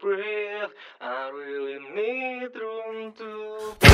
breathe. I really need room to breathe.